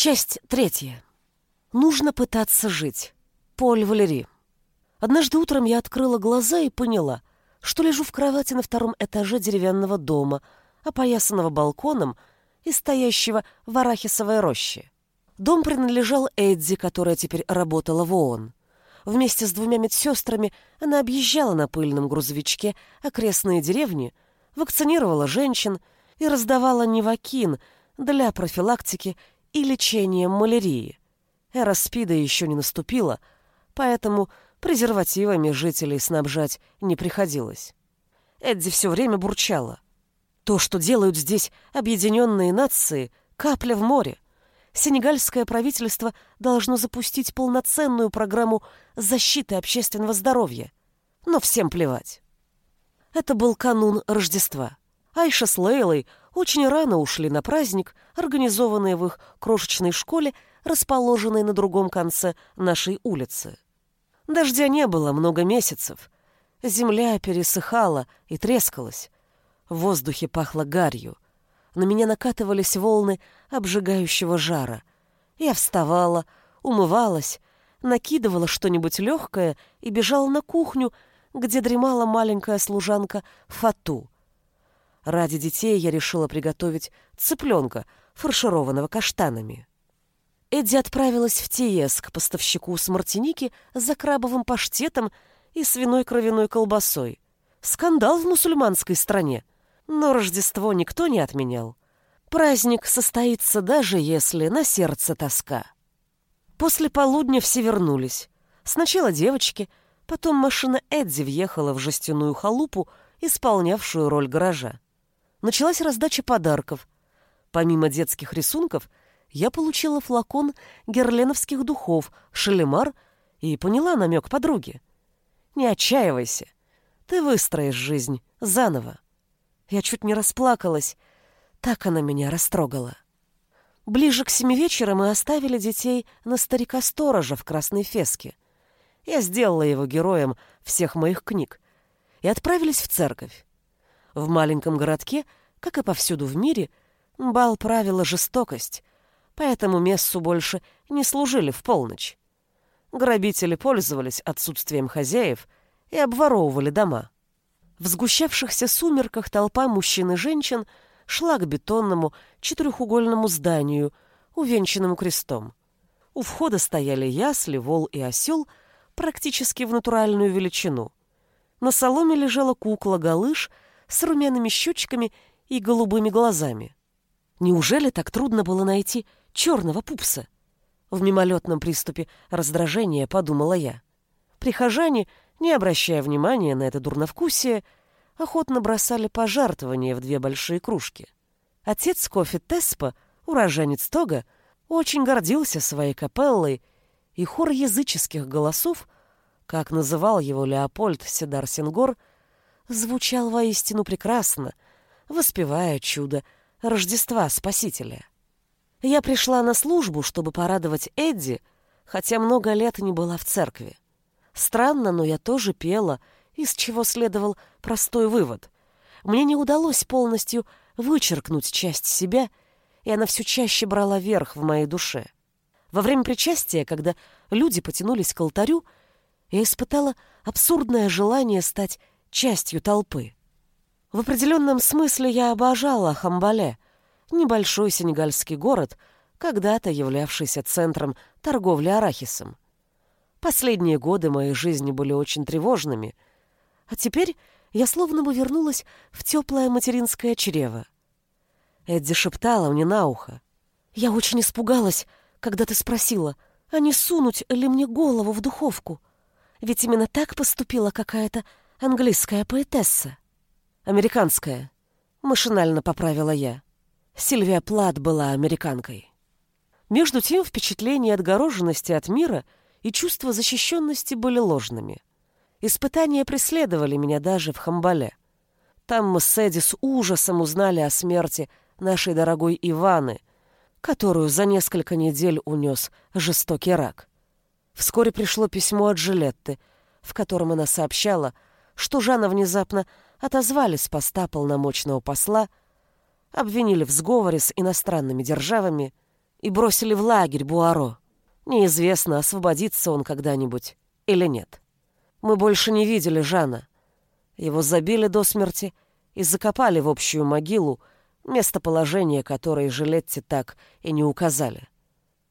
Часть третья. Нужно пытаться жить. Поль Валери. Однажды утром я открыла глаза и поняла, что лежу в кровати на втором этаже деревянного дома, опоясанного балконом и стоящего в арахисовой роще. Дом принадлежал Эдди, которая теперь работала в ООН. Вместе с двумя медсестрами она объезжала на пыльном грузовичке окрестные деревни, вакцинировала женщин и раздавала невакин для профилактики и лечением малярии. Эра СПИДа еще не наступила, поэтому презервативами жителей снабжать не приходилось. Эдди все время бурчала. То, что делают здесь объединенные нации, капля в море. Сенегальское правительство должно запустить полноценную программу защиты общественного здоровья. Но всем плевать. Это был канун Рождества. Айша с Лейлой очень рано ушли на праздник, организованный в их крошечной школе, расположенной на другом конце нашей улицы. Дождя не было много месяцев. Земля пересыхала и трескалась. В воздухе пахло гарью. На меня накатывались волны обжигающего жара. Я вставала, умывалась, накидывала что-нибудь легкое и бежала на кухню, где дремала маленькая служанка Фату — Ради детей я решила приготовить цыпленка, фаршированного каштанами. Эдди отправилась в Тиес к поставщику с Мартиники за крабовым паштетом и свиной кровяной колбасой. Скандал в мусульманской стране. Но Рождество никто не отменял. Праздник состоится даже если на сердце тоска. После полудня все вернулись. Сначала девочки, потом машина Эдди въехала в жестяную халупу, исполнявшую роль гаража началась раздача подарков. Помимо детских рисунков, я получила флакон герленовских духов «Шалемар» и поняла намек подруги. «Не отчаивайся, ты выстроишь жизнь заново». Я чуть не расплакалась, так она меня растрогала. Ближе к семи вечера мы оставили детей на старика-сторожа в Красной Феске. Я сделала его героем всех моих книг и отправились в церковь. В маленьком городке, как и повсюду в мире, бал правила жестокость, поэтому мессу больше не служили в полночь. Грабители пользовались отсутствием хозяев и обворовывали дома. В сгущавшихся сумерках толпа мужчин и женщин шла к бетонному четырехугольному зданию, увенчанному крестом. У входа стояли ясли, вол и осел практически в натуральную величину. На соломе лежала кукла-галыш с румяными щечками и голубыми глазами. Неужели так трудно было найти черного пупса? В мимолетном приступе раздражения подумала я. Прихожане, не обращая внимания на это дурновкусие, охотно бросали пожертвования в две большие кружки. Отец кофе Теспа, уроженец Тога, очень гордился своей капеллой, и хор языческих голосов, как называл его Леопольд Седар Сенгор, звучал воистину прекрасно, воспевая чудо Рождества Спасителя. Я пришла на службу, чтобы порадовать Эдди, хотя много лет не была в церкви. Странно, но я тоже пела, из чего следовал простой вывод. Мне не удалось полностью вычеркнуть часть себя, и она все чаще брала верх в моей душе. Во время причастия, когда люди потянулись к алтарю, я испытала абсурдное желание стать частью толпы. В определенном смысле я обожала Хамбале, небольшой сенегальский город, когда-то являвшийся центром торговли арахисом. Последние годы моей жизни были очень тревожными, а теперь я словно бы вернулась в теплое материнское чрево. Эдди шептала мне на ухо. «Я очень испугалась, когда ты спросила, а не сунуть ли мне голову в духовку? Ведь именно так поступила какая-то английская поэтесса. Американская. Машинально поправила я. Сильвия Плат была американкой. Между тем впечатление отгороженности от мира и чувство защищенности были ложными. Испытания преследовали меня даже в Хамбале. Там мы с Эдди с ужасом узнали о смерти нашей дорогой Иваны, которую за несколько недель унес жестокий рак. Вскоре пришло письмо от Жилетты, в котором она сообщала, что Жана внезапно отозвали с поста полномочного посла, обвинили в сговоре с иностранными державами, и бросили в лагерь Буаро. Неизвестно, освободится он когда-нибудь или нет. Мы больше не видели Жана. Его забили до смерти и закопали в общую могилу, местоположение которой Жилетти так и не указали.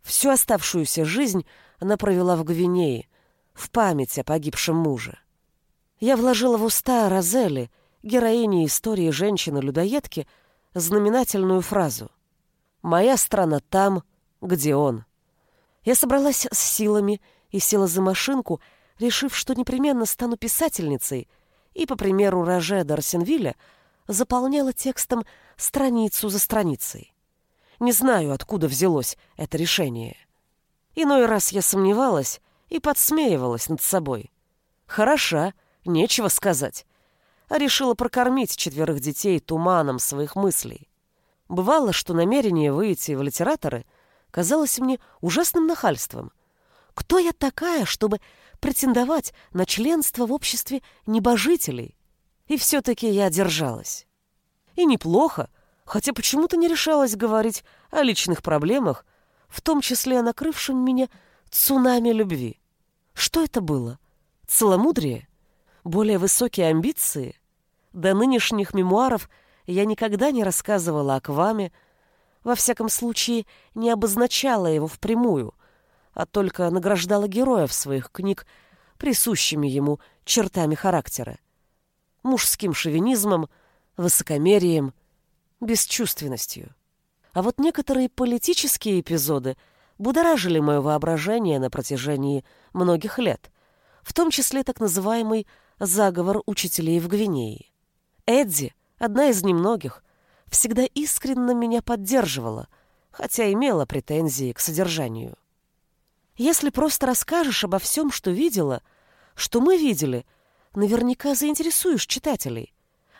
Всю оставшуюся жизнь она провела в Гвинее, в память о погибшем муже. Я вложила в уста Розели, героини истории женщины-людоедки, знаменательную фразу «Моя страна там, где он». Я собралась с силами и села за машинку, решив, что непременно стану писательницей, и, по примеру Роже Дарсенвилля, заполняла текстом страницу за страницей. Не знаю, откуда взялось это решение. Иной раз я сомневалась и подсмеивалась над собой. Хороша, нечего сказать. А решила прокормить четверых детей туманом своих мыслей. Бывало, что намерение выйти в литераторы казалось мне ужасным нахальством. Кто я такая, чтобы претендовать на членство в обществе небожителей? И все-таки я держалась. И неплохо, хотя почему-то не решалась говорить о личных проблемах, в том числе о накрывшем меня цунами любви. Что это было? Целомудрие? Более высокие амбиции? До нынешних мемуаров я никогда не рассказывала о Кваме, во всяком случае не обозначала его впрямую, а только награждала героев своих книг присущими ему чертами характера. Мужским шовинизмом, высокомерием, бесчувственностью. А вот некоторые политические эпизоды будоражили мое воображение на протяжении многих лет, в том числе так называемый «заговор учителей в Гвинее». Эдди, одна из немногих, всегда искренне меня поддерживала, хотя имела претензии к содержанию. Если просто расскажешь обо всем, что видела, что мы видели, наверняка заинтересуешь читателей.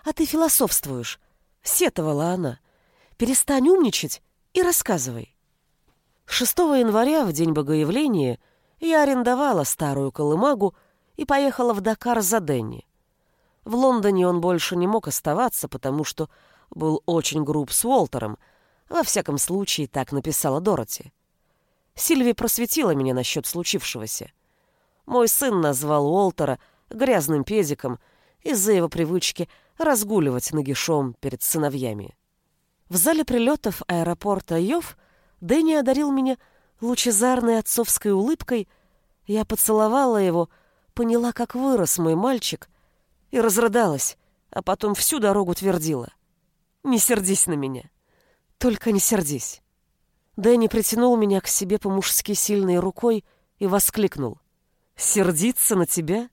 А ты философствуешь, Сетовала она. Перестань умничать и рассказывай. 6 января, в день Богоявления, я арендовала старую колымагу и поехала в Дакар за Денни. В Лондоне он больше не мог оставаться, потому что был очень груб с Уолтером. Во всяком случае, так написала Дороти. Сильви просветила меня насчет случившегося. Мой сын назвал Уолтера грязным педиком из-за его привычки разгуливать нагишом перед сыновьями. В зале прилетов аэропорта Йов Дэнни одарил меня лучезарной отцовской улыбкой. Я поцеловала его, поняла, как вырос мой мальчик, и разрыдалась, а потом всю дорогу твердила. «Не сердись на меня. Только не сердись». Дэнни притянул меня к себе по-мужски сильной рукой и воскликнул. «Сердиться на тебя?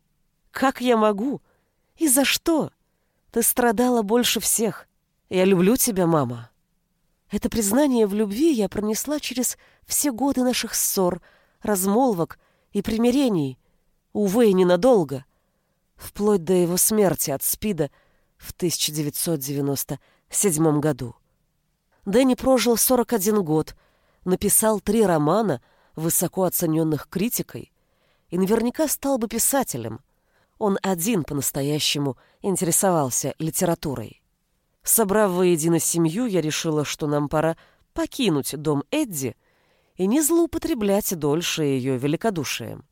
Как я могу? И за что?» Ты страдала больше всех. Я люблю тебя, мама. Это признание в любви я пронесла через все годы наших ссор, размолвок и примирений. Увы, ненадолго. Вплоть до его смерти от СПИДа в 1997 году. Дэнни прожил 41 год, написал три романа, высоко оцененных критикой, и наверняка стал бы писателем — он один по-настоящему интересовался литературой. Собрав воедино семью, я решила, что нам пора покинуть дом Эдди и не злоупотреблять дольше ее великодушием.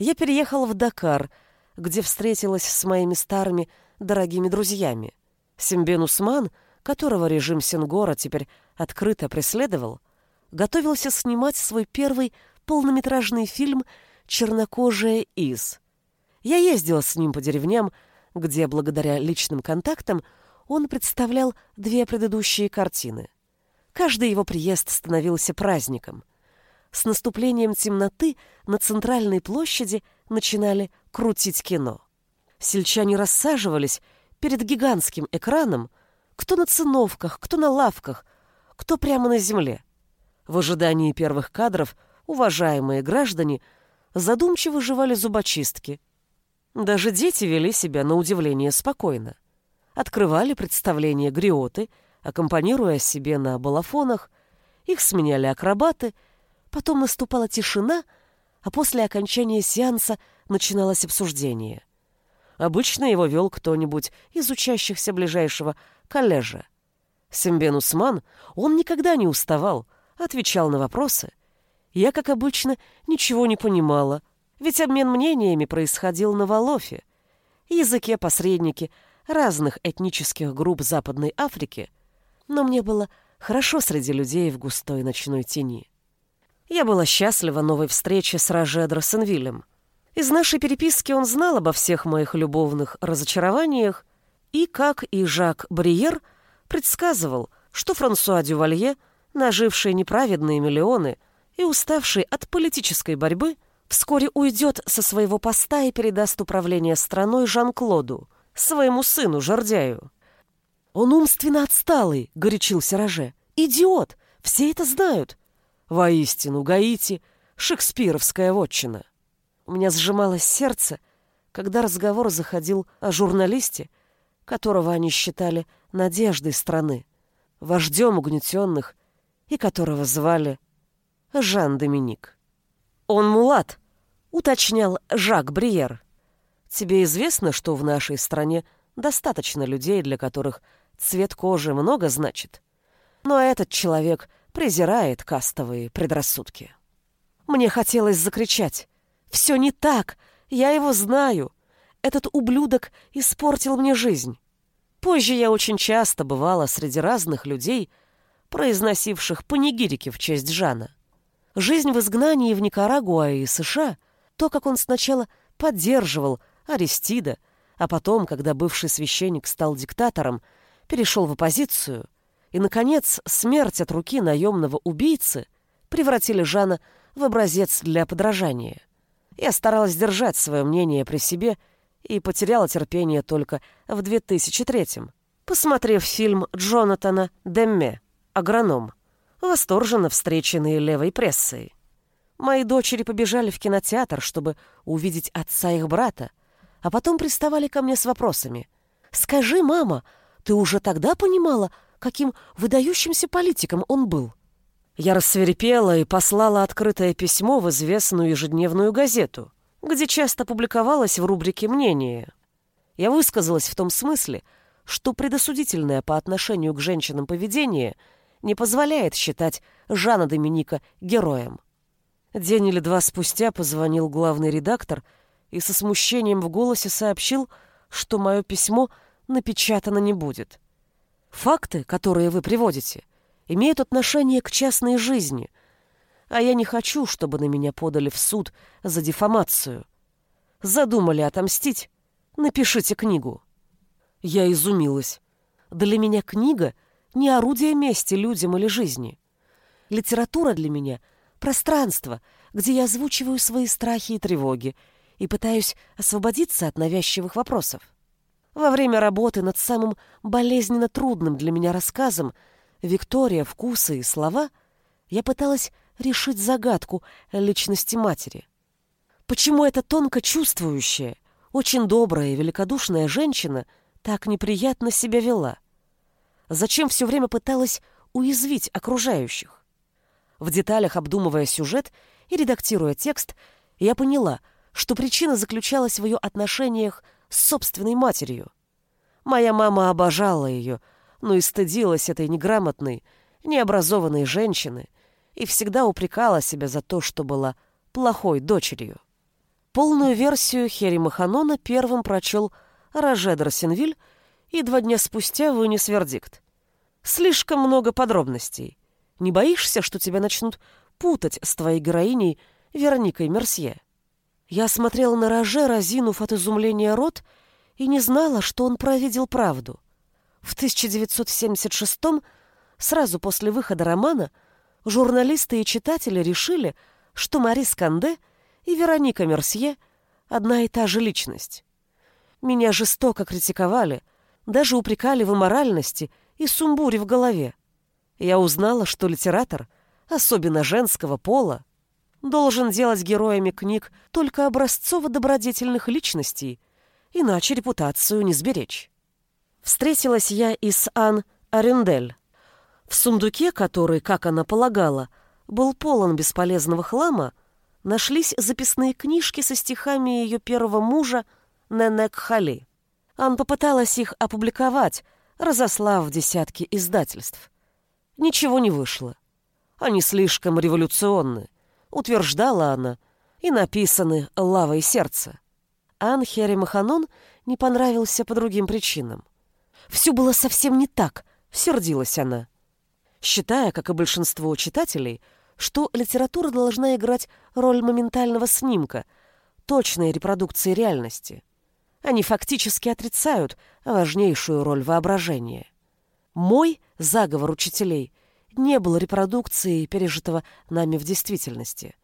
Я переехала в Дакар, где встретилась с моими старыми дорогими друзьями. Симбен Усман, которого режим Сенгора теперь открыто преследовал, готовился снимать свой первый полнометражный фильм «Чернокожая из», я ездила с ним по деревням, где, благодаря личным контактам, он представлял две предыдущие картины. Каждый его приезд становился праздником. С наступлением темноты на центральной площади начинали крутить кино. Сельчане рассаживались перед гигантским экраном, кто на циновках, кто на лавках, кто прямо на земле. В ожидании первых кадров уважаемые граждане задумчиво жевали зубочистки – даже дети вели себя на удивление спокойно. Открывали представления гриоты, аккомпанируя себе на балафонах, их сменяли акробаты, потом наступала тишина, а после окончания сеанса начиналось обсуждение. Обычно его вел кто-нибудь из учащихся ближайшего коллежа. Симбен Усман, он никогда не уставал, отвечал на вопросы, я, как обычно, ничего не понимала, ведь обмен мнениями происходил на Волофе, языке-посреднике разных этнических групп Западной Африки, но мне было хорошо среди людей в густой ночной тени. Я была счастлива новой встрече с Роже Дроссенвиллем. Из нашей переписки он знал обо всех моих любовных разочарованиях и, как и Жак Бриер, предсказывал, что Франсуа Дювалье, наживший неправедные миллионы и уставший от политической борьбы, вскоре уйдет со своего поста и передаст управление страной Жан-Клоду, своему сыну Жордяю. «Он умственно отсталый», — горячился Роже. «Идиот! Все это знают!» Воистину, Гаити — шекспировская вотчина. У меня сжималось сердце, когда разговор заходил о журналисте, которого они считали надеждой страны, вождем угнетенных и которого звали Жан-Доминик. «Он мулат», — уточнял Жак Бриер. «Тебе известно, что в нашей стране достаточно людей, для которых цвет кожи много значит? Но этот человек презирает кастовые предрассудки». Мне хотелось закричать. «Все не так! Я его знаю! Этот ублюдок испортил мне жизнь!» Позже я очень часто бывала среди разных людей, произносивших панигирики в честь Жана. Жизнь в изгнании в Никарагуа и США, то, как он сначала поддерживал Аристида, а потом, когда бывший священник стал диктатором, перешел в оппозицию, и, наконец, смерть от руки наемного убийцы превратили Жана в образец для подражания. Я старалась держать свое мнение при себе и потеряла терпение только в 2003-м, посмотрев фильм Джонатана Демме агроном, восторженно встреченные левой прессой. Мои дочери побежали в кинотеатр, чтобы увидеть отца их брата, а потом приставали ко мне с вопросами. «Скажи, мама, ты уже тогда понимала, каким выдающимся политиком он был?» Я рассверепела и послала открытое письмо в известную ежедневную газету, где часто публиковалось в рубрике «Мнение». Я высказалась в том смысле, что предосудительное по отношению к женщинам поведение – не позволяет считать Жана Доминика героем. День или два спустя позвонил главный редактор и со смущением в голосе сообщил, что мое письмо напечатано не будет. Факты, которые вы приводите, имеют отношение к частной жизни, а я не хочу, чтобы на меня подали в суд за дефамацию. Задумали отомстить? Напишите книгу. Я изумилась. Для меня книга — не орудие мести людям или жизни. Литература для меня — пространство, где я озвучиваю свои страхи и тревоги и пытаюсь освободиться от навязчивых вопросов. Во время работы над самым болезненно трудным для меня рассказом «Виктория. Вкусы и слова» я пыталась решить загадку личности матери. Почему эта тонко чувствующая, очень добрая и великодушная женщина так неприятно себя вела — Зачем все время пыталась уязвить окружающих? В деталях обдумывая сюжет и редактируя текст, я поняла, что причина заключалась в ее отношениях с собственной матерью. Моя мама обожала ее, но и стыдилась этой неграмотной, необразованной женщины и всегда упрекала себя за то, что была плохой дочерью. Полную версию Херри Маханона первым прочел Роже Дорсенвиль и два дня спустя вынес вердикт. Слишком много подробностей. Не боишься, что тебя начнут путать с твоей героиней Вероникой Мерсье? Я смотрела на Роже, разинув от изумления рот, и не знала, что он провидел правду. В 1976-м, сразу после выхода романа, журналисты и читатели решили, что Марис Канде и Вероника Мерсье — одна и та же личность. Меня жестоко критиковали, даже упрекали в аморальности и сумбуре в голове. Я узнала, что литератор, особенно женского пола, должен делать героями книг только образцово-добродетельных личностей, иначе репутацию не сберечь. Встретилась я и с Ан Арендель. В сундуке, который, как она полагала, был полон бесполезного хлама, нашлись записные книжки со стихами ее первого мужа Ненек Хали. Ан попыталась их опубликовать, разослав десятки издательств. Ничего не вышло. Они слишком революционны, утверждала она, и написаны лавой сердца. Анхере Маханон не понравился по другим причинам. Все было совсем не так, сердилась она. Считая, как и большинство читателей, что литература должна играть роль моментального снимка, точной репродукции реальности. Они фактически отрицают важнейшую роль воображения. Мой заговор учителей не был репродукцией пережитого нами в действительности.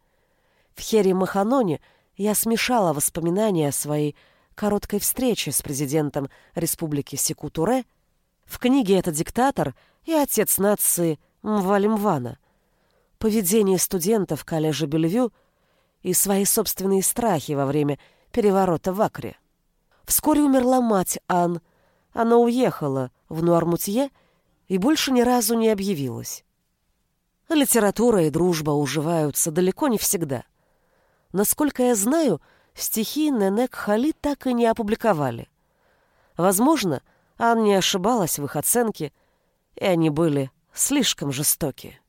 В Хере Маханоне я смешала воспоминания о своей короткой встрече с президентом Республики Секутуре, в книге «Это диктатор» и отец нации Мвалимвана, поведение студентов колледжа Бельвю и свои собственные страхи во время переворота в Акре. Вскоре умерла мать Ан. Она уехала в Нуармутье и больше ни разу не объявилась. Литература и дружба уживаются далеко не всегда. Насколько я знаю, стихи Ненек Хали так и не опубликовали. Возможно, Ан не ошибалась в их оценке, и они были слишком жестоки.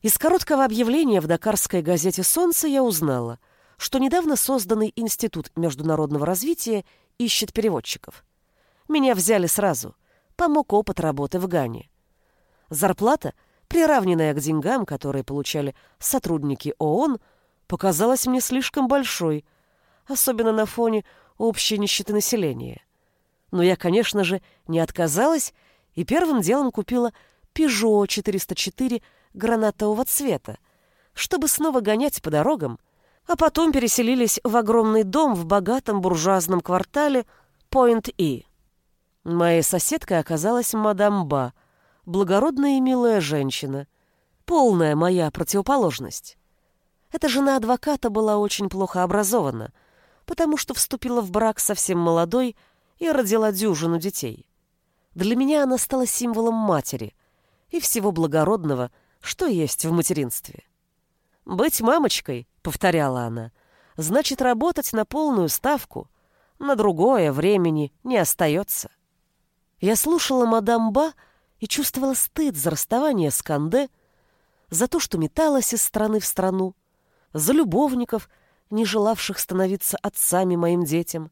Из короткого объявления в дакарской газете «Солнце» я узнала, что недавно созданный Институт международного развития ищет переводчиков. Меня взяли сразу. Помог опыт работы в Гане. Зарплата, приравненная к деньгам, которые получали сотрудники ООН, показалась мне слишком большой, особенно на фоне общей нищеты населения. Но я, конечно же, не отказалась и первым делом купила «Пежо 404» гранатового цвета, чтобы снова гонять по дорогам, а потом переселились в огромный дом в богатом буржуазном квартале Пойнт-И. Моей соседкой оказалась мадам Ба, благородная и милая женщина, полная моя противоположность. Эта жена адвоката была очень плохо образована, потому что вступила в брак совсем молодой и родила дюжину детей. Для меня она стала символом матери и всего благородного, что есть в материнстве. «Быть мамочкой», — повторяла она, — «значит работать на полную ставку, на другое времени не остается». Я слушала мадам Ба и чувствовала стыд за расставание с Канде, за то, что металась из страны в страну, за любовников, не желавших становиться отцами моим детям.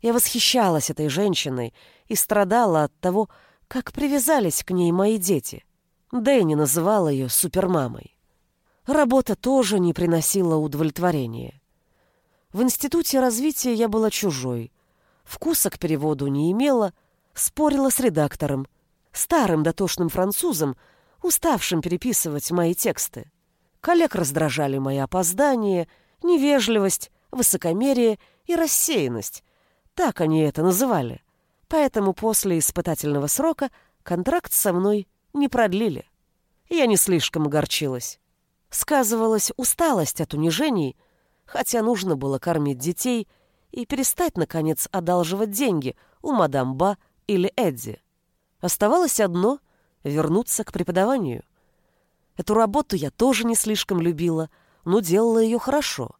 Я восхищалась этой женщиной и страдала от того, как привязались к ней мои дети. Дэнни называла ее супермамой. Работа тоже не приносила удовлетворения. В институте развития я была чужой. Вкуса к переводу не имела, спорила с редактором, старым дотошным французом, уставшим переписывать мои тексты. Коллег раздражали мои опоздания, невежливость, высокомерие и рассеянность. Так они это называли. Поэтому после испытательного срока контракт со мной не продлили. Я не слишком огорчилась. Сказывалась усталость от унижений, хотя нужно было кормить детей и перестать, наконец, одалживать деньги у мадам Ба или Эдди. Оставалось одно — вернуться к преподаванию. Эту работу я тоже не слишком любила, но делала ее хорошо.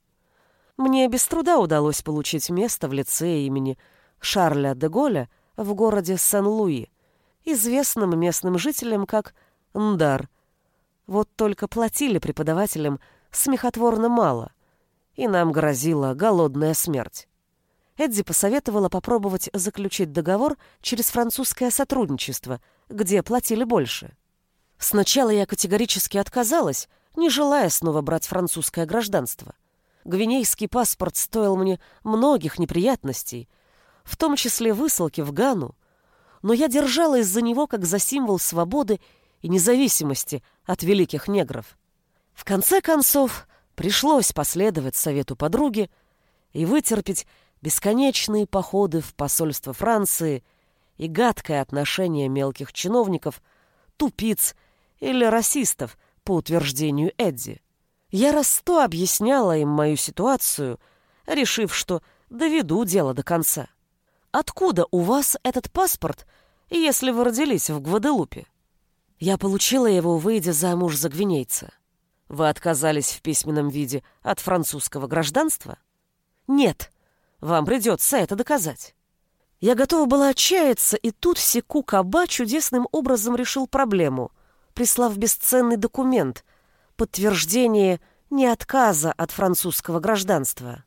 Мне без труда удалось получить место в лицее имени Шарля де Голля в городе Сен-Луи, известным местным жителям как Ндар — вот только платили преподавателям смехотворно мало, и нам грозила голодная смерть. Эдди посоветовала попробовать заключить договор через французское сотрудничество, где платили больше. Сначала я категорически отказалась, не желая снова брать французское гражданство. Гвинейский паспорт стоил мне многих неприятностей, в том числе высылки в Гану, но я держала из-за него как за символ свободы и независимости от великих негров. В конце концов, пришлось последовать совету подруги и вытерпеть бесконечные походы в посольство Франции и гадкое отношение мелких чиновников, тупиц или расистов, по утверждению Эдди. Я раз сто объясняла им мою ситуацию, решив, что доведу дело до конца. Откуда у вас этот паспорт, если вы родились в Гваделупе? Я получила его, выйдя замуж за гвинейца. Вы отказались в письменном виде от французского гражданства? Нет. Вам придется это доказать. Я готова была отчаяться, и тут Секу Каба чудесным образом решил проблему, прислав бесценный документ, подтверждение не отказа от французского гражданства.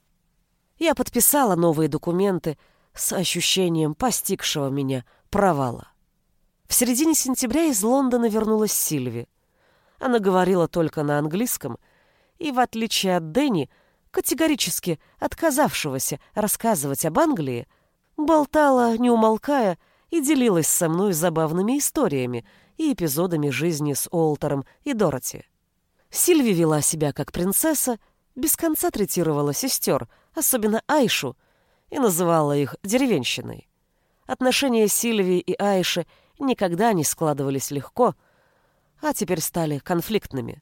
Я подписала новые документы с ощущением постигшего меня провала. В середине сентября из Лондона вернулась Сильви. Она говорила только на английском и, в отличие от Дэнни, категорически отказавшегося рассказывать об Англии, болтала, не умолкая, и делилась со мной забавными историями и эпизодами жизни с Олтером и Дороти. Сильви вела себя как принцесса, без конца третировала сестер, особенно Айшу, и называла их деревенщиной. Отношения Сильвии и Айши никогда не складывались легко, а теперь стали конфликтными.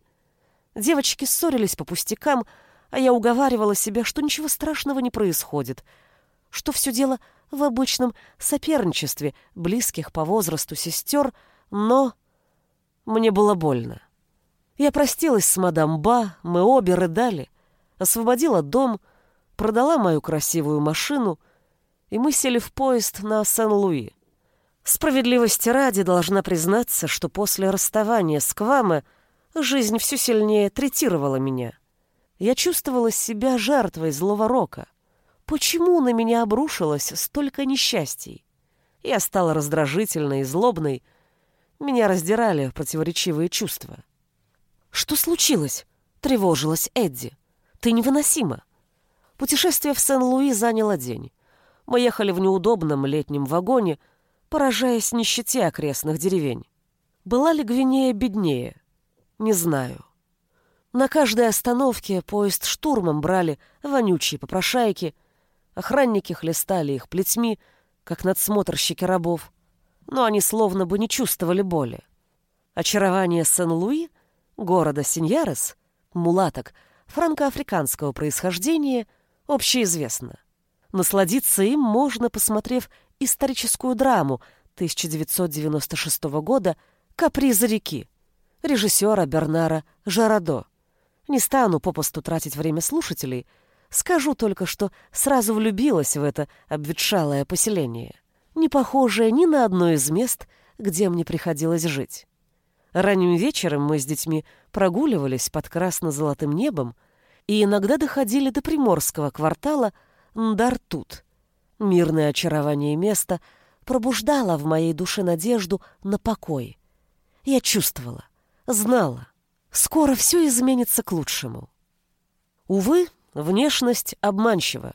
Девочки ссорились по пустякам, а я уговаривала себя, что ничего страшного не происходит, что все дело в обычном соперничестве близких по возрасту сестер, но мне было больно. Я простилась с мадам Ба, мы обе рыдали, освободила дом, продала мою красивую машину, и мы сели в поезд на Сен-Луи. Справедливости ради должна признаться, что после расставания с Кваме жизнь все сильнее третировала меня. Я чувствовала себя жертвой злого рока. Почему на меня обрушилось столько несчастий? Я стала раздражительной и злобной. Меня раздирали противоречивые чувства. «Что случилось?» — тревожилась Эдди. «Ты невыносима». Путешествие в Сен-Луи заняло день. Мы ехали в неудобном летнем вагоне, поражаясь нищете окрестных деревень. Была ли Гвинея беднее? Не знаю. На каждой остановке поезд штурмом брали вонючие попрошайки, охранники хлестали их плетьми, как надсмотрщики рабов, но они словно бы не чувствовали боли. Очарование Сен-Луи, города Синьярес, мулаток, франко-африканского происхождения, общеизвестно. Насладиться им можно, посмотрев историческую драму 1996 года «Капризы реки» режиссера Бернара Жарадо. Не стану попусту тратить время слушателей, скажу только, что сразу влюбилась в это обветшалое поселение, не похожее ни на одно из мест, где мне приходилось жить. Ранним вечером мы с детьми прогуливались под красно-золотым небом и иногда доходили до приморского квартала Ндартут. Мирное очарование места пробуждало в моей душе надежду на покой. Я чувствовала, знала, Скоро все изменится к лучшему. Увы, внешность обманчива.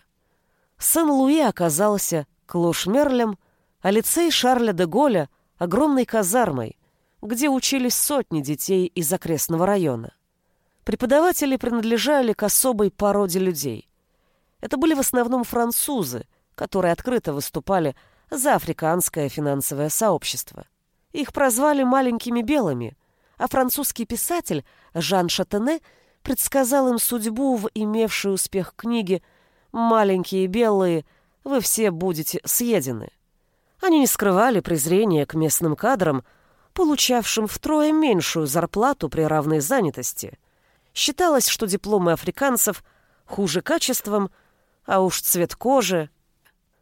Сен-Луи оказался клош-мерлем, а лицей Шарля де Голля — огромной казармой, где учились сотни детей из окрестного района. Преподаватели принадлежали к особой породе людей. Это были в основном французы, которые открыто выступали за африканское финансовое сообщество. Их прозвали «маленькими белыми», а французский писатель Жан Шатене предсказал им судьбу в имевшей успех книге «Маленькие белые, вы все будете съедены». Они не скрывали презрения к местным кадрам, получавшим втрое меньшую зарплату при равной занятости. Считалось, что дипломы африканцев хуже качеством, а уж цвет кожи.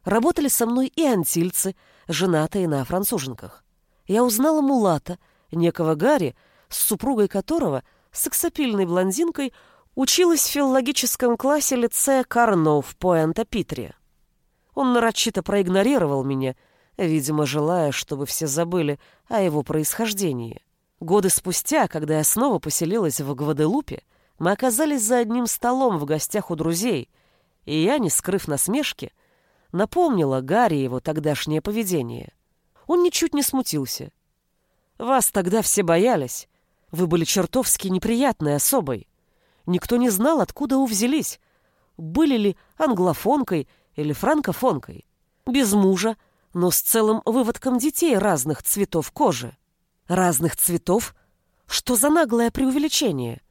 Работали со мной и антильцы, женатые на француженках. Я узнала мулата — некого Гарри, с супругой которого, сексапильной блондинкой, училась в филологическом классе лицея Карно в Пуэнто-Питре. Он нарочито проигнорировал меня, видимо, желая, чтобы все забыли о его происхождении. Годы спустя, когда я снова поселилась в Гваделупе, мы оказались за одним столом в гостях у друзей, и я, не скрыв насмешки, напомнила Гарри его тогдашнее поведение. Он ничуть не смутился — вас тогда все боялись. Вы были чертовски неприятной особой. Никто не знал, откуда вы взялись. Были ли англофонкой или франкофонкой. Без мужа, но с целым выводком детей разных цветов кожи. Разных цветов? Что за наглое преувеличение?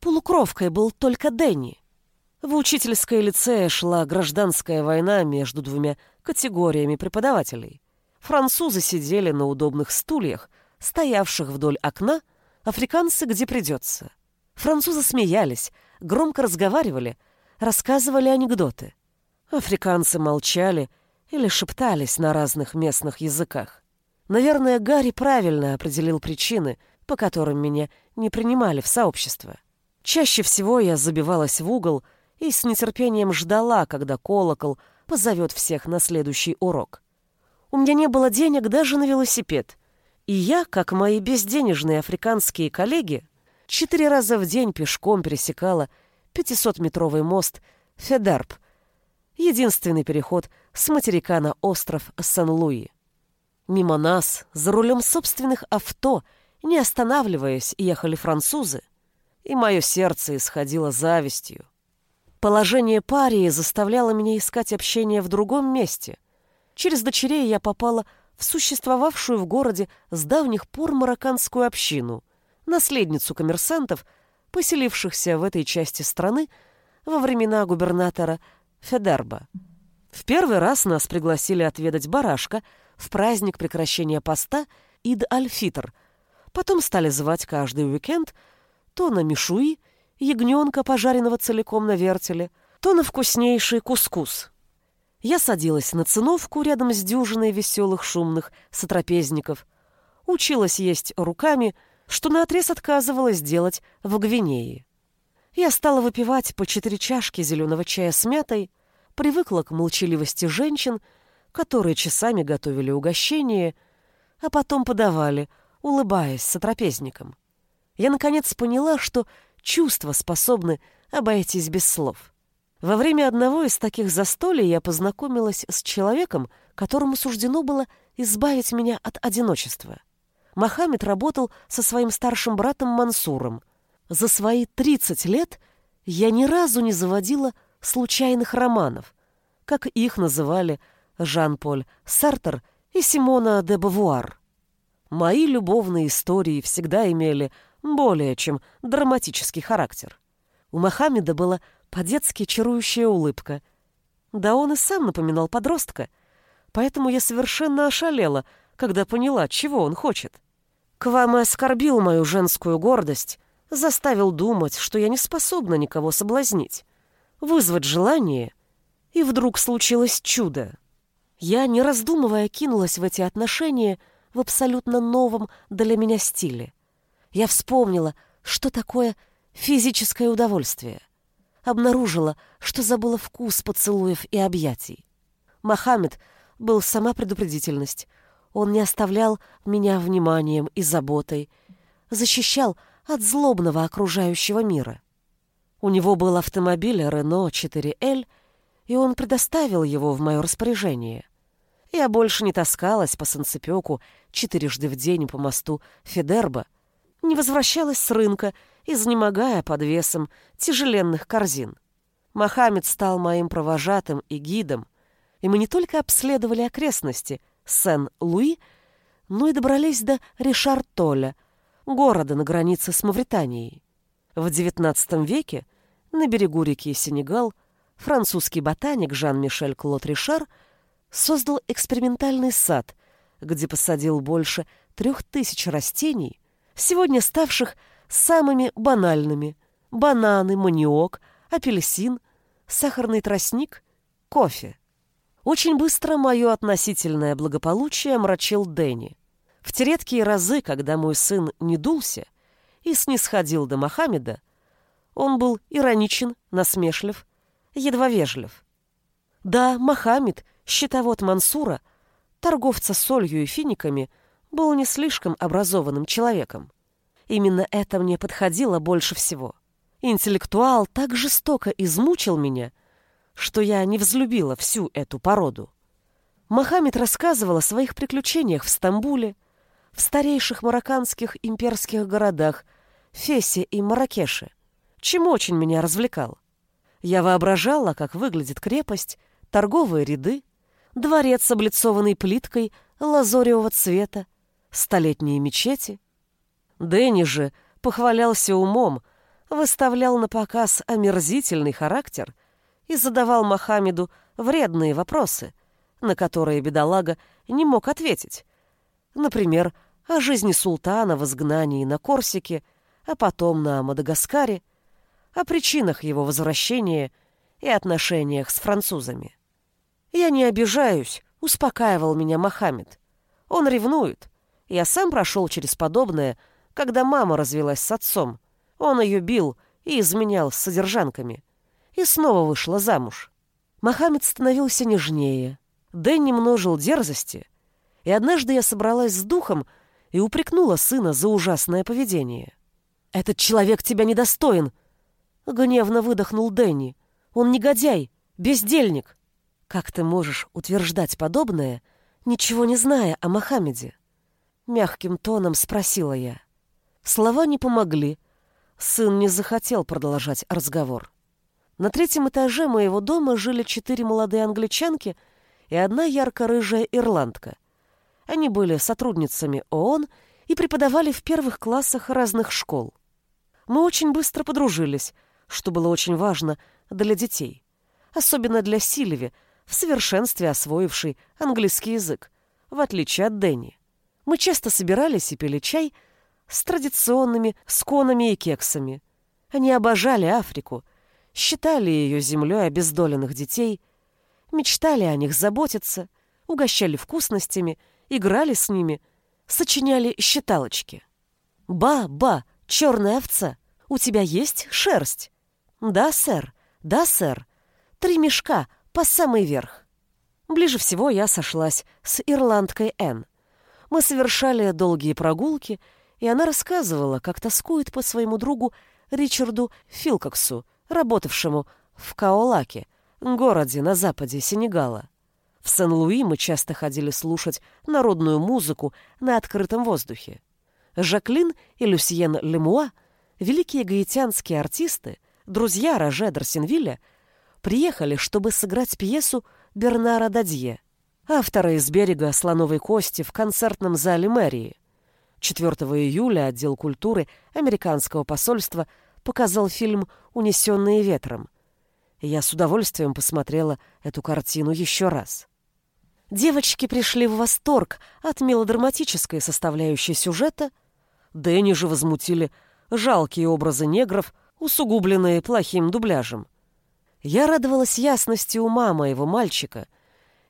Полукровкой был только Дэнни. В учительской лицее шла гражданская война между двумя категориями преподавателей. Французы сидели на удобных стульях, стоявших вдоль окна, африканцы где придется. Французы смеялись, громко разговаривали, рассказывали анекдоты. Африканцы молчали или шептались на разных местных языках. Наверное, Гарри правильно определил причины, по которым меня не принимали в сообщество. Чаще всего я забивалась в угол и с нетерпением ждала, когда колокол позовет всех на следующий урок. У меня не было денег даже на велосипед, и я, как мои безденежные африканские коллеги, четыре раза в день пешком пересекала 500-метровый мост Федарп, единственный переход с материка на остров Сан-Луи. Мимо нас, за рулем собственных авто, не останавливаясь, ехали французы, и мое сердце исходило завистью. Положение парии заставляло меня искать общение в другом месте. Через дочерей я попала в существовавшую в городе с давних пор марокканскую общину, наследницу коммерсантов, поселившихся в этой части страны во времена губернатора Федерба. В первый раз нас пригласили отведать барашка в праздник прекращения поста Ид-Аль-Фитр. Потом стали звать каждый уикенд – то на мишуи, ягненка, пожаренного целиком на вертеле, то на вкуснейший кускус. Я садилась на циновку рядом с дюжиной веселых шумных сотрапезников, училась есть руками, что наотрез отказывалась делать в Гвинее. Я стала выпивать по четыре чашки зеленого чая с мятой, привыкла к молчаливости женщин, которые часами готовили угощение, а потом подавали, улыбаясь сотрапезникам я наконец поняла, что чувства способны обойтись без слов. Во время одного из таких застолий я познакомилась с человеком, которому суждено было избавить меня от одиночества. Мохаммед работал со своим старшим братом Мансуром. За свои 30 лет я ни разу не заводила случайных романов, как их называли Жан-Поль Сартер и Симона де Бавуар. Мои любовные истории всегда имели более чем драматический характер. У Мохаммеда была по-детски чарующая улыбка. Да он и сам напоминал подростка, поэтому я совершенно ошалела, когда поняла, чего он хочет. Кваме оскорбил мою женскую гордость, заставил думать, что я не способна никого соблазнить, вызвать желание, и вдруг случилось чудо. Я, не раздумывая, кинулась в эти отношения в абсолютно новом для меня стиле. Я вспомнила, что такое физическое удовольствие. Обнаружила, что забыла вкус поцелуев и объятий. Мохаммед был сама предупредительность. Он не оставлял меня вниманием и заботой, защищал от злобного окружающего мира. У него был автомобиль Renault 4L, и он предоставил его в мое распоряжение. Я больше не таскалась по санцепёку четырежды в день по мосту Федерба, не возвращалась с рынка, изнемогая под весом тяжеленных корзин. Мохаммед стал моим провожатым и гидом, и мы не только обследовали окрестности Сен-Луи, но и добрались до Ришартоля, города на границе с Мавританией. В XIX веке на берегу реки Сенегал французский ботаник Жан-Мишель Клод Ришар создал экспериментальный сад, где посадил больше трех тысяч растений, сегодня ставших самыми банальными. Бананы, маниок, апельсин, сахарный тростник, кофе. Очень быстро мое относительное благополучие мрачил Дэнни. В те редкие разы, когда мой сын не дулся и снисходил до Мохаммеда, он был ироничен, насмешлив, едва вежлив. Да, Мохаммед, щитовод Мансура, торговца солью и финиками, был не слишком образованным человеком. Именно это мне подходило больше всего. Интеллектуал так жестоко измучил меня, что я не взлюбила всю эту породу. Мохаммед рассказывал о своих приключениях в Стамбуле, в старейших марокканских имперских городах Фесе и Маракеше, чем очень меня развлекал. Я воображала, как выглядит крепость, торговые ряды, дворец с облицованной плиткой лазоревого цвета, столетние мечети. Дэнни же похвалялся умом, выставлял на показ омерзительный характер и задавал Мохаммеду вредные вопросы, на которые бедолага не мог ответить. Например, о жизни султана в изгнании на Корсике, а потом на Мадагаскаре, о причинах его возвращения и отношениях с французами. «Я не обижаюсь», — успокаивал меня Мохаммед. «Он ревнует. Я сам прошел через подобное, когда мама развелась с отцом. Он ее бил и изменял с содержанками. И снова вышла замуж. Мохаммед становился нежнее. Дэнни множил дерзости. И однажды я собралась с духом и упрекнула сына за ужасное поведение. «Этот человек тебя недостоин!» Гневно выдохнул Дэнни. «Он негодяй, бездельник!» «Как ты можешь утверждать подобное, ничего не зная о Мохаммеде?» Мягким тоном спросила я. Слова не помогли. Сын не захотел продолжать разговор. На третьем этаже моего дома жили четыре молодые англичанки и одна ярко-рыжая ирландка. Они были сотрудницами ООН и преподавали в первых классах разных школ. Мы очень быстро подружились, что было очень важно для детей, особенно для Сильви, в совершенстве освоившей английский язык, в отличие от Дэнни. Мы часто собирались и пили чай с традиционными сконами и кексами. Они обожали Африку — считали ее землей обездоленных детей, мечтали о них заботиться, угощали вкусностями, играли с ними, сочиняли считалочки. «Ба-ба, черная овца, у тебя есть шерсть?» «Да, сэр, да, сэр. Три мешка, по самый верх». Ближе всего я сошлась с ирландкой Энн. Мы совершали долгие прогулки, и она рассказывала, как тоскует по своему другу Ричарду Филкоксу, работавшему в Каолаке, городе на западе Сенегала. В Сен-Луи мы часто ходили слушать народную музыку на открытом воздухе. Жаклин и Люсьен Лемуа, великие гаитянские артисты, друзья Роже Дарсенвилля, приехали, чтобы сыграть пьесу Бернара Дадье, автора из берега слоновой кости в концертном зале мэрии. 4 июля отдел культуры американского посольства показал фильм «Унесенные ветром». Я с удовольствием посмотрела эту картину еще раз. Девочки пришли в восторг от мелодраматической составляющей сюжета, Дэнни же возмутили жалкие образы негров, усугубленные плохим дубляжем. Я радовалась ясности ума моего мальчика,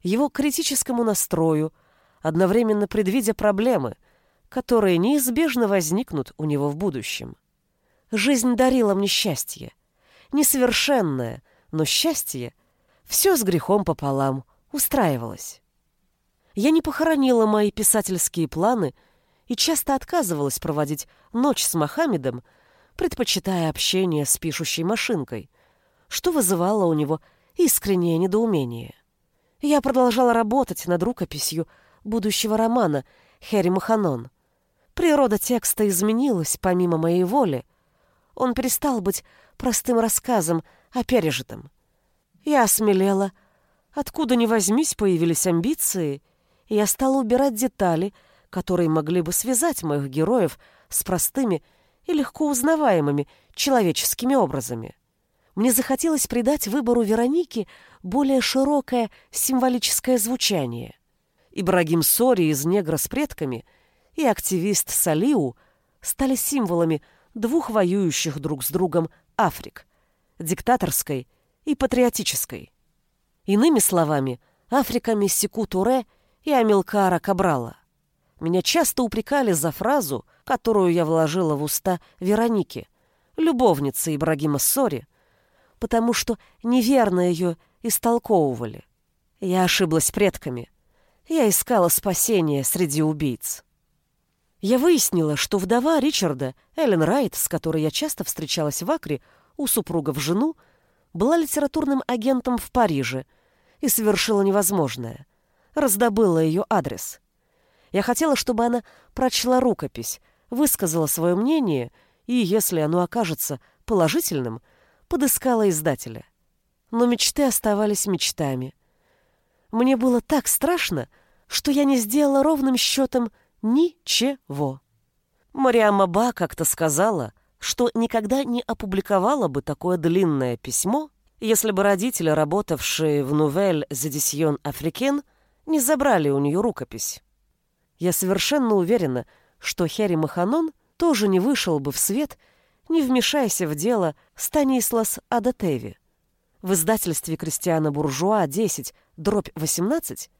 его критическому настрою, одновременно предвидя проблемы, которые неизбежно возникнут у него в будущем. Жизнь дарила мне счастье. Несовершенное, но счастье все с грехом пополам устраивалось. Я не похоронила мои писательские планы и часто отказывалась проводить ночь с Мохаммедом, предпочитая общение с пишущей машинкой, что вызывало у него искреннее недоумение. Я продолжала работать над рукописью будущего романа «Хэри Маханон». Природа текста изменилась помимо моей воли — он перестал быть простым рассказом о пережитом. Я осмелела. Откуда ни возьмись, появились амбиции, и я стала убирать детали, которые могли бы связать моих героев с простыми и легко узнаваемыми человеческими образами. Мне захотелось придать выбору Вероники более широкое символическое звучание. Ибрагим Сори из «Негра с предками» и активист Салиу стали символами двух воюющих друг с другом Африк – диктаторской и патриотической. Иными словами, Африками Секу Туре и Амилкара Кабрала. Меня часто упрекали за фразу, которую я вложила в уста Вероники, любовницы Ибрагима Сори, потому что неверно ее истолковывали. Я ошиблась предками. Я искала спасения среди убийц. Я выяснила, что вдова Ричарда, Эллен Райт, с которой я часто встречалась в Акре, у супругов жену, была литературным агентом в Париже и совершила невозможное. Раздобыла ее адрес. Я хотела, чтобы она прочла рукопись, высказала свое мнение и, если оно окажется положительным, подыскала издателя. Но мечты оставались мечтами. Мне было так страшно, что я не сделала ровным счетом Ничего. Мариамма Ба как-то сказала, что никогда не опубликовала бы такое длинное письмо, если бы родители, работавшие в Нувель Зедисьон Африкен, не забрали у нее рукопись. Я совершенно уверена, что Херри Маханон тоже не вышел бы в свет, не вмешайся в дело Станислас Адатеви. В издательстве Кристиана Буржуа 10, дробь 18,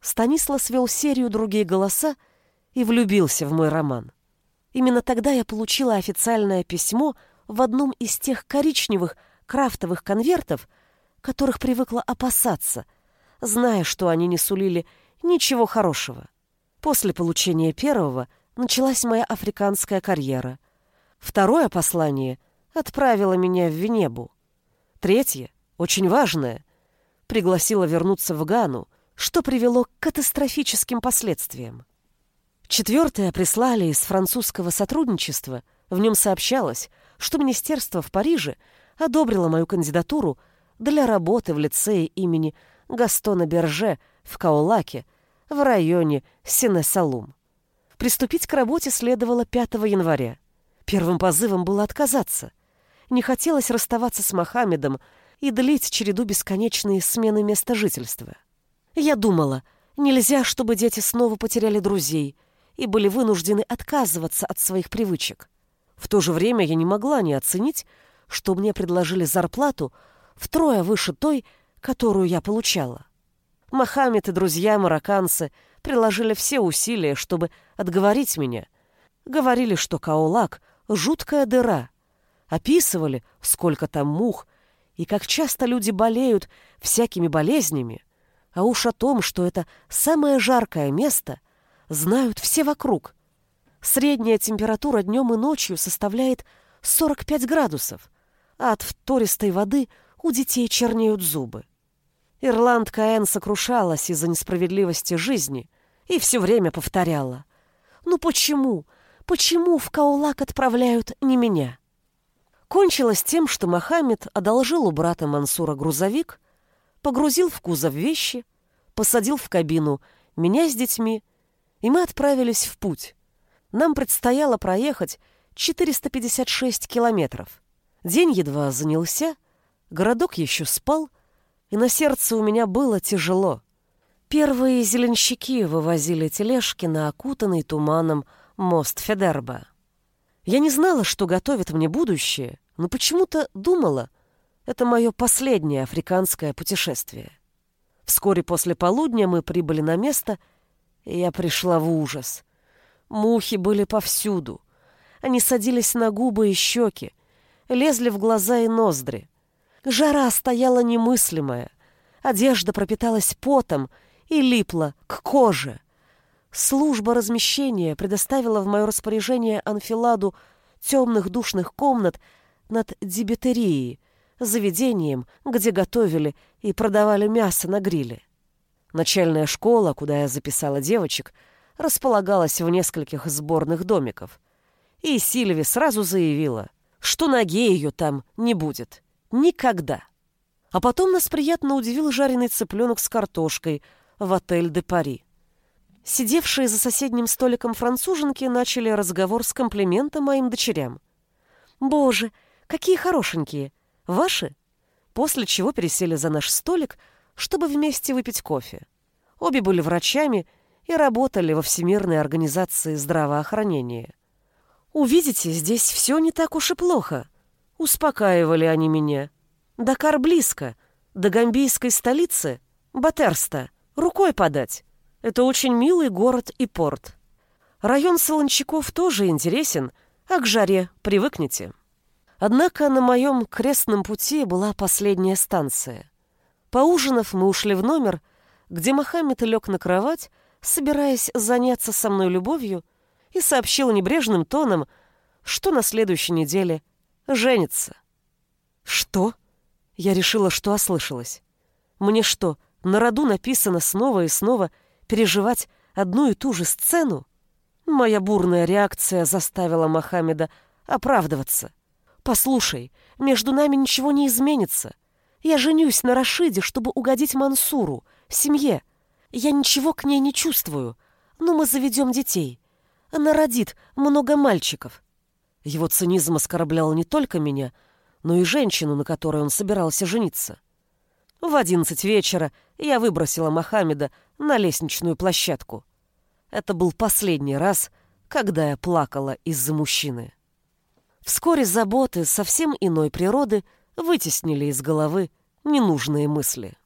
Станислас вел серию «Другие голоса», и влюбился в мой роман. Именно тогда я получила официальное письмо в одном из тех коричневых крафтовых конвертов, которых привыкла опасаться, зная, что они не сулили ничего хорошего. После получения первого началась моя африканская карьера. Второе послание отправило меня в Венебу. Третье, очень важное, пригласило вернуться в Гану, что привело к катастрофическим последствиям. Четвертое прислали из французского сотрудничества. В нем сообщалось, что министерство в Париже одобрило мою кандидатуру для работы в лицее имени Гастона Берже в Каулаке в районе Сине-Салум. Приступить к работе следовало 5 января. Первым позывом было отказаться. Не хотелось расставаться с Мохаммедом и длить череду бесконечной смены места жительства. Я думала, нельзя, чтобы дети снова потеряли друзей – и были вынуждены отказываться от своих привычек. В то же время я не могла не оценить, что мне предложили зарплату втрое выше той, которую я получала. Мохаммед и друзья-марокканцы приложили все усилия, чтобы отговорить меня. Говорили, что Каулак — жуткая дыра. Описывали, сколько там мух, и как часто люди болеют всякими болезнями. А уж о том, что это самое жаркое место, знают все вокруг. Средняя температура днем и ночью составляет 45 градусов, а от втористой воды у детей чернеют зубы. Ирландка Энн сокрушалась из-за несправедливости жизни и все время повторяла. «Ну почему? Почему в Каулак отправляют не меня?» Кончилось тем, что Мохаммед одолжил у брата Мансура грузовик, погрузил в кузов вещи, посадил в кабину меня с детьми и мы отправились в путь. Нам предстояло проехать 456 километров. День едва занялся, городок еще спал, и на сердце у меня было тяжело. Первые зеленщики вывозили тележки на окутанный туманом мост Федерба. Я не знала, что готовит мне будущее, но почему-то думала, это мое последнее африканское путешествие. Вскоре после полудня мы прибыли на место — я пришла в ужас. Мухи были повсюду. Они садились на губы и щеки, лезли в глаза и ноздри. Жара стояла немыслимая. Одежда пропиталась потом и липла к коже. Служба размещения предоставила в мое распоряжение анфиладу темных душных комнат над дебетерией, заведением, где готовили и продавали мясо на гриле. Начальная школа, куда я записала девочек, располагалась в нескольких сборных домиков. И Сильви сразу заявила, что ноги ее там не будет. Никогда. А потом нас приятно удивил жареный цыпленок с картошкой в отель «Де Пари». Сидевшие за соседним столиком француженки начали разговор с комплиментом моим дочерям. «Боже, какие хорошенькие! Ваши?» После чего пересели за наш столик – чтобы вместе выпить кофе. Обе были врачами и работали во Всемирной организации здравоохранения. «Увидите, здесь все не так уж и плохо», — успокаивали они меня. «Дакар близко, до гамбийской столицы, Батерста, рукой подать. Это очень милый город и порт. Район Солончаков тоже интересен, а к жаре привыкнете». Однако на моем крестном пути была последняя станция — Поужинав, мы ушли в номер, где Мохаммед лег на кровать, собираясь заняться со мной любовью, и сообщил небрежным тоном, что на следующей неделе женится. «Что?» Я решила, что ослышалась. «Мне что, на роду написано снова и снова переживать одну и ту же сцену?» Моя бурная реакция заставила Мохаммеда оправдываться. «Послушай, между нами ничего не изменится. Я женюсь на Рашиде, чтобы угодить Мансуру, семье. Я ничего к ней не чувствую, но мы заведем детей. Она родит много мальчиков. Его цинизм оскорблял не только меня, но и женщину, на которой он собирался жениться. В одиннадцать вечера я выбросила Мохаммеда на лестничную площадку. Это был последний раз, когда я плакала из-за мужчины. Вскоре заботы совсем иной природы вытеснили из головы ненужные мысли.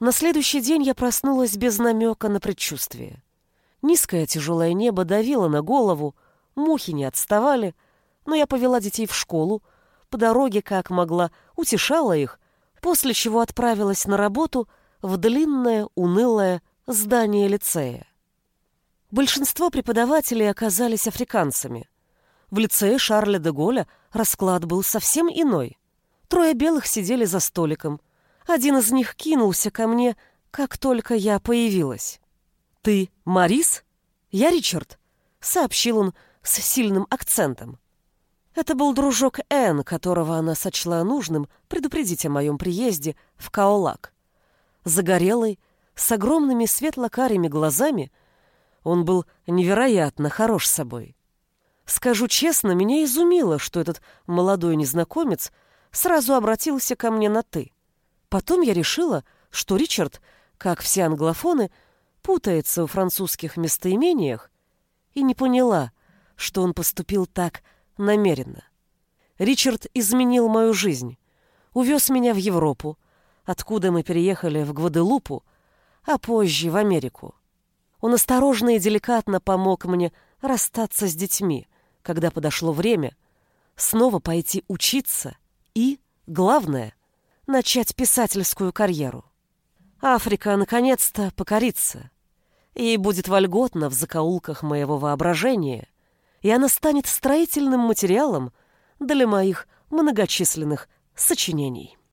На следующий день я проснулась без намека на предчувствие. Низкое тяжелое небо давило на голову, мухи не отставали, но я повела детей в школу, по дороге, как могла, утешала их, после чего отправилась на работу в длинное, унылое здание лицея. Большинство преподавателей оказались африканцами. В лицее Шарля де Голля расклад был совсем иной. Трое белых сидели за столиком. Один из них кинулся ко мне, как только я появилась. «Ты Марис?» «Я Ричард», — сообщил он с сильным акцентом. Это был дружок Энн, которого она сочла нужным предупредить о моем приезде в Каолак. Загорелый, с огромными светло-карими глазами, он был невероятно хорош собой. Скажу честно, меня изумило, что этот молодой незнакомец сразу обратился ко мне на «ты». Потом я решила, что Ричард, как все англофоны, путается в французских местоимениях и не поняла, что он поступил так намеренно. Ричард изменил мою жизнь, увез меня в Европу, откуда мы переехали в Гваделупу, а позже в Америку. Он осторожно и деликатно помог мне расстаться с детьми, когда подошло время снова пойти учиться и, главное, начать писательскую карьеру. Африка наконец-то покорится. Ей будет вольготно в закоулках моего воображения, и она станет строительным материалом для моих многочисленных сочинений.